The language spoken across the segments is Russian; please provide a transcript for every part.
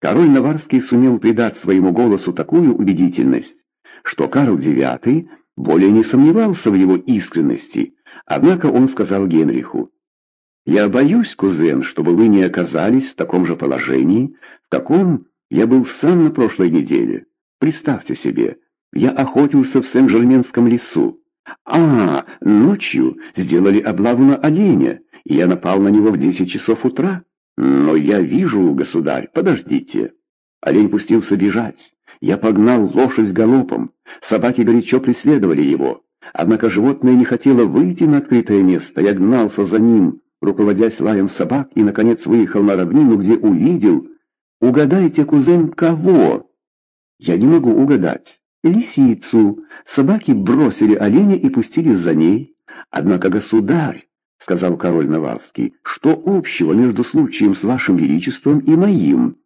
Король Наварский сумел придать своему голосу такую убедительность, что Карл IX более не сомневался в его искренности, однако он сказал Генриху, «Я боюсь, кузен, чтобы вы не оказались в таком же положении, в каком я был сам на прошлой неделе. Представьте себе, я охотился в Сен-Жерменском лесу. А, ночью сделали облаву на оленя, и я напал на него в десять часов утра. Но я вижу, государь, подождите». Олень пустился бежать. Я погнал лошадь галопом. Собаки горячо преследовали его. Однако животное не хотело выйти на открытое место. Я гнался за ним, руководясь лаем собак, и, наконец, выехал на равнину, где увидел... Угадайте, кузен, кого? Я не могу угадать. Лисицу. Собаки бросили оленя и пустились за ней. Однако, государь, — сказал король Наварский, — что общего между случаем с вашим величеством и моим?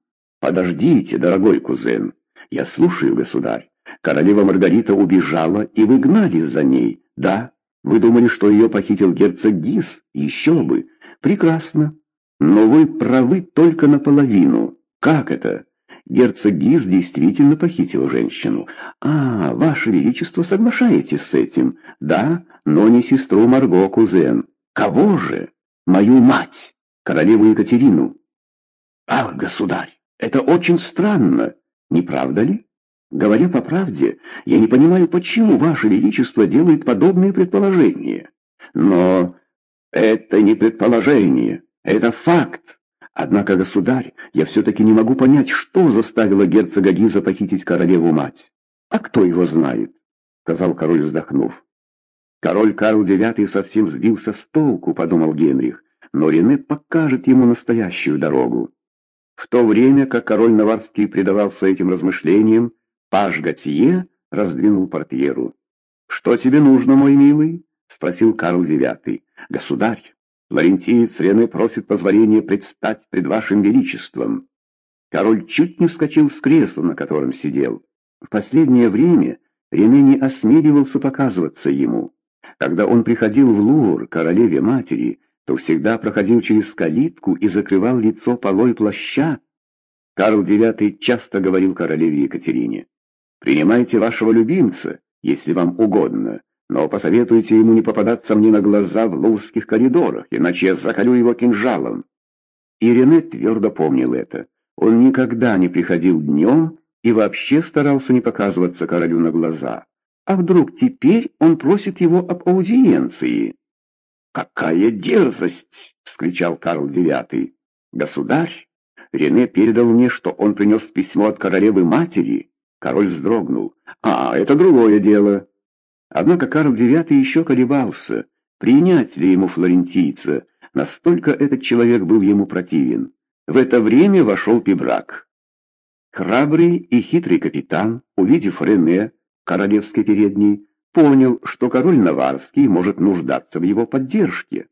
Подождите, дорогой кузен. Я слушаю, государь. Королева Маргарита убежала, и вы гнались за ней. Да, вы думали, что ее похитил герцог Гис? Еще бы. Прекрасно. Но вы правы только наполовину. Как это? Герцог Гис действительно похитил женщину. А, ваше величество, соглашаетесь с этим? Да, но не сестру Марго, кузен. Кого же? Мою мать, королеву Екатерину. Ах, государь, это очень странно. Не правда ли? Говоря по правде, я не понимаю, почему Ваше Величество делает подобные предположения. Но это не предположение, это факт. Однако, государь, я все-таки не могу понять, что заставило герцога Гиза похитить королеву-мать. А кто его знает? Сказал король, вздохнув. Король Карл IX совсем сбился с толку, подумал Генрих, но Рене покажет ему настоящую дорогу. В то время, как король Наварский предавался этим размышлениям, паж Готье раздвинул портьеру. «Что тебе нужно, мой милый?» — спросил Карл IX. «Государь, флорентиец Рене просит позволения предстать пред вашим величеством». Король чуть не вскочил с кресла, на котором сидел. В последнее время Рене не осмеливался показываться ему. Когда он приходил в Лувр, королеве-матери, то всегда проходил через калитку и закрывал лицо полой плаща. Карл IX часто говорил королеве Екатерине, «Принимайте вашего любимца, если вам угодно, но посоветуйте ему не попадаться мне на глаза в луврских коридорах, иначе я заколю его кинжалом». Ирене твердо помнил это. Он никогда не приходил днем и вообще старался не показываться королю на глаза. А вдруг теперь он просит его об аудиенции? «Какая дерзость!» — вскричал Карл IX. «Государь, Рене передал мне, что он принес письмо от королевы-матери». Король вздрогнул. «А, это другое дело». Однако Карл IX еще колебался, принять ли ему флорентийца. Настолько этот человек был ему противен. В это время вошел Пибрак. Храбрый и хитрый капитан, увидев Рене, королевской передней, понял, что король Наварский может нуждаться в его поддержке.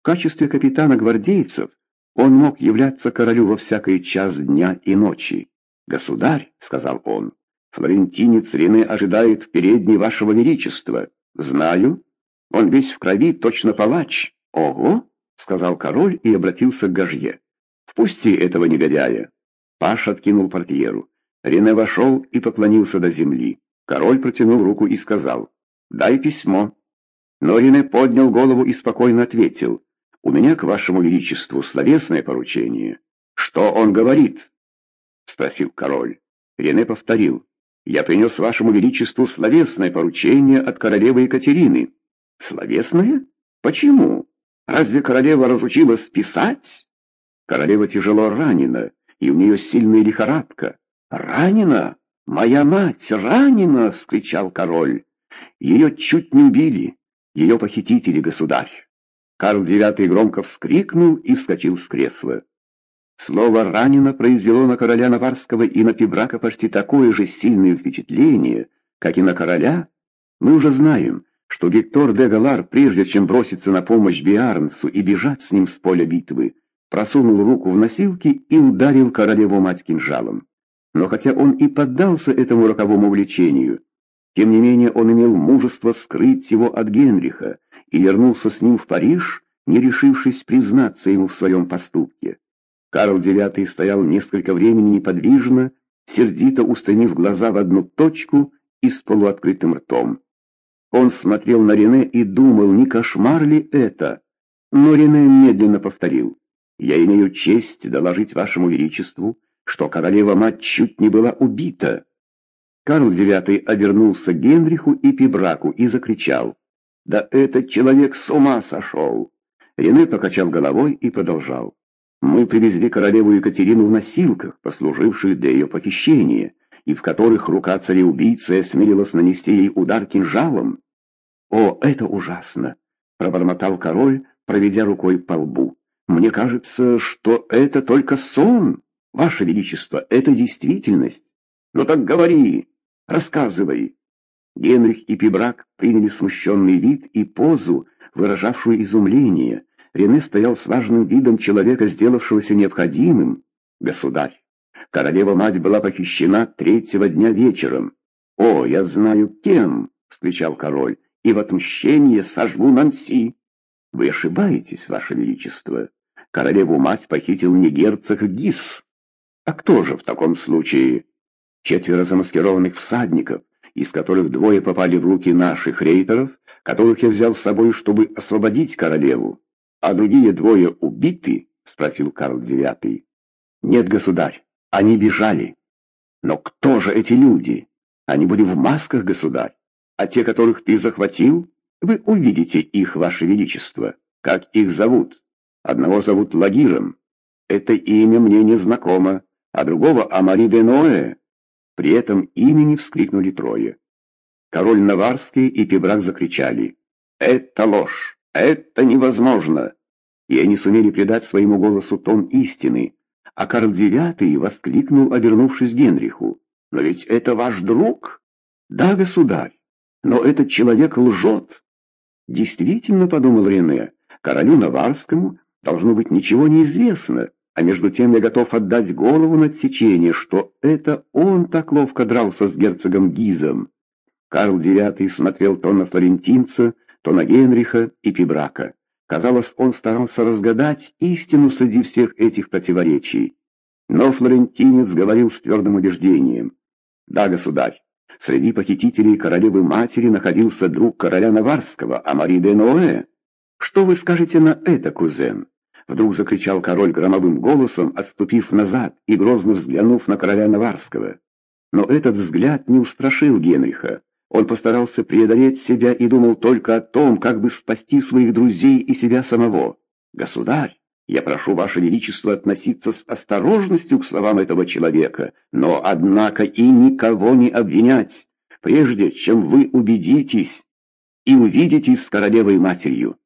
В качестве капитана гвардейцев он мог являться королю во всякий час дня и ночи. «Государь», — сказал он, — «флорентинец Рене ожидает передней вашего величества. Знаю. Он весь в крови, точно палач». «Ого», — сказал король и обратился к Гажье. «Впусти этого негодяя». Паш откинул портьеру. Рене вошел и поклонился до земли. Король протянул руку и сказал «Дай письмо». Но Рене поднял голову и спокойно ответил, «У меня к вашему величеству словесное поручение». «Что он говорит?» — спросил король. Рене повторил, «Я принес вашему величеству словесное поручение от королевы Екатерины». «Словесное? Почему? Разве королева разучилась писать?» «Королева тяжело ранена, и у нее сильная лихорадка». «Ранена? Моя мать ранена!» — вскричал король. Ее чуть не убили, ее похитители, государь. Карл IX громко вскрикнул и вскочил с кресла. Слово «ранено» произвело на короля Наварского и на Пибрака почти такое же сильное впечатление, как и на короля. Мы уже знаем, что Гектор де Галар, прежде чем броситься на помощь Биарнсу и бежать с ним с поля битвы, просунул руку в носилки и ударил королеву мать кинжалом. Но хотя он и поддался этому роковому влечению, тем не менее он имел мужество скрыть его от Генриха и вернулся с ним в Париж, не решившись признаться ему в своем поступке. Карл IX стоял несколько времени неподвижно, сердито устремив глаза в одну точку и с полуоткрытым ртом. Он смотрел на Рене и думал, не кошмар ли это? Но Рене медленно повторил. «Я имею честь доложить вашему величеству, что королева-мать чуть не была убита». Карл IX обернулся к Генриху и Пибраку и закричал. «Да этот человек с ума сошел!» Рене покачал головой и продолжал. «Мы привезли королеву Екатерину в носилках, послуживших для ее похищения, и в которых рука цареубийцы осмелилась нанести ей удар кинжалом». «О, это ужасно!» — пробормотал король, проведя рукой по лбу. «Мне кажется, что это только сон, Ваше Величество, это действительность. Ну так говори!» Рассказывай!» Генрих и Пибрак приняли смущенный вид и позу, выражавшую изумление. Рене стоял с важным видом человека, сделавшегося необходимым. «Государь, королева-мать была похищена третьего дня вечером». «О, я знаю, кем!» — вскричал король. «И в отмщение сожгу Нанси». «Вы ошибаетесь, ваше величество. Королеву-мать похитил не герцог Гис. А кто же в таком случае?» четверо замаскированных всадников, из которых двое попали в руки наших рейтеров, которых я взял с собой, чтобы освободить королеву. А другие двое убиты? — спросил Карл IX. Нет, государь, они бежали. Но кто же эти люди? Они были в масках, государь. А те, которых ты захватил, вы увидите их, ваше величество. Как их зовут? Одного зовут Лагиром. Это имя мне не знакомо, а другого Амари де Ноэ. При этом имени вскрикнули трое. Король Наварский и Пебрак закричали «Это ложь! Это невозможно!» И они сумели придать своему голосу тон истины, а Карл IX воскликнул, обернувшись Генриху. «Но ведь это ваш друг?» «Да, государь, но этот человек лжет!» Действительно, подумал Рене, королю Наварскому должно быть ничего не известно, а между тем я готов отдать голову на отсечение, что это он так ловко дрался с герцогом Гизом. Карл IX смотрел то на флорентинца, то на Генриха и Пибрака. Казалось, он старался разгадать истину среди всех этих противоречий. Но флорентинец говорил с твердым убеждением. «Да, государь, среди похитителей королевы-матери находился друг короля Наварского, Амари де Ноэ. Что вы скажете на это, кузен?» Вдруг закричал король громовым голосом, отступив назад и грозно взглянув на короля Наварского. Но этот взгляд не устрашил Генриха. Он постарался преодолеть себя и думал только о том, как бы спасти своих друзей и себя самого. «Государь, я прошу Ваше Величество относиться с осторожностью к словам этого человека, но, однако, и никого не обвинять, прежде чем вы убедитесь и увидитесь с королевой-матерью».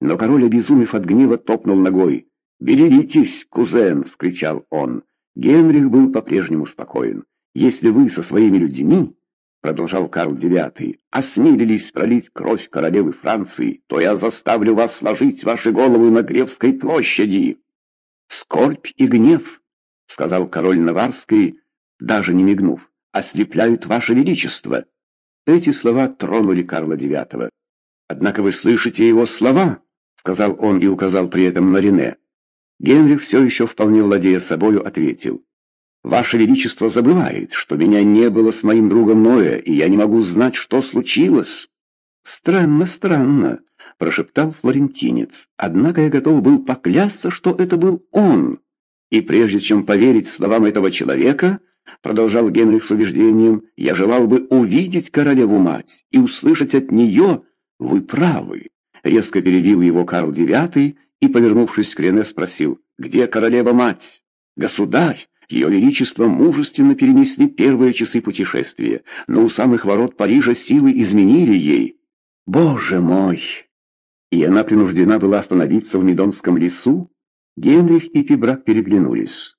Но король, обезумев от гнева, топнул ногой. «Берегитесь, кузен!» — вскричал он. Генрих был по-прежнему спокоен. «Если вы со своими людьми, — продолжал Карл IX, — осмелились пролить кровь королевы Франции, то я заставлю вас сложить ваши головы на Гревской площади». «Скорбь и гнев», — сказал король Наварский, даже не мигнув, — «ослепляют ваше величество». Эти слова тронули Карла IX. «Однако вы слышите его слова?» — сказал он и указал при этом на Рене. Генрих, все еще вполне владея собою, ответил. «Ваше Величество забывает, что меня не было с моим другом Ноя, и я не могу знать, что случилось». «Странно, странно», — прошептал флорентинец. «Однако я готов был поклясться, что это был он. И прежде чем поверить словам этого человека, — продолжал Генрих с убеждением, — я желал бы увидеть королеву-мать и услышать от нее, вы правы». Резко перебил его Карл IX и, повернувшись к Рене, спросил, «Где королева-мать?» «Государь!» Ее Величество мужественно перенесли первые часы путешествия, но у самых ворот Парижа силы изменили ей. «Боже мой!» И она принуждена была остановиться в Медонском лесу? Генрих и Пибрак переглянулись.